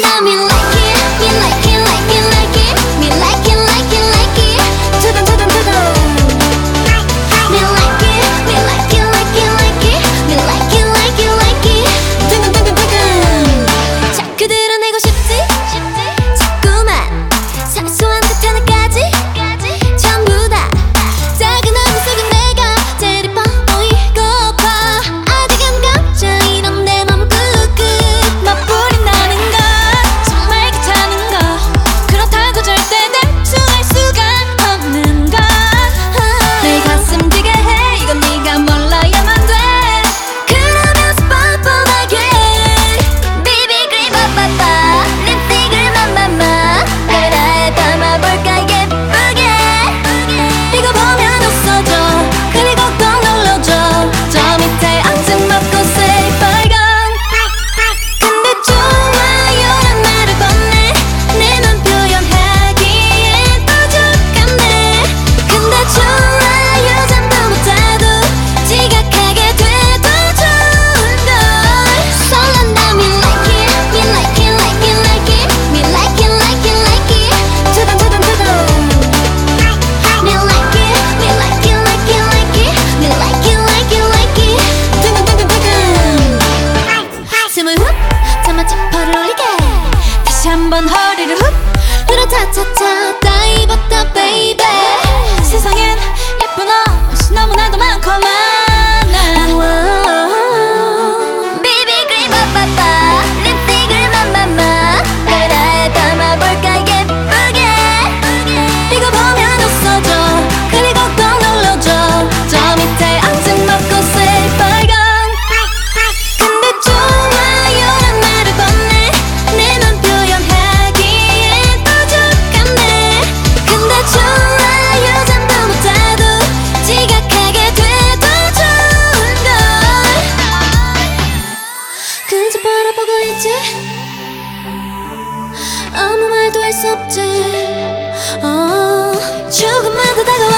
That. 한번 허리를 훅 늘어 차차차. 다 입었다 베이베 세상엔 예쁜 옷 수 없지 oh. 조금만 더 다가와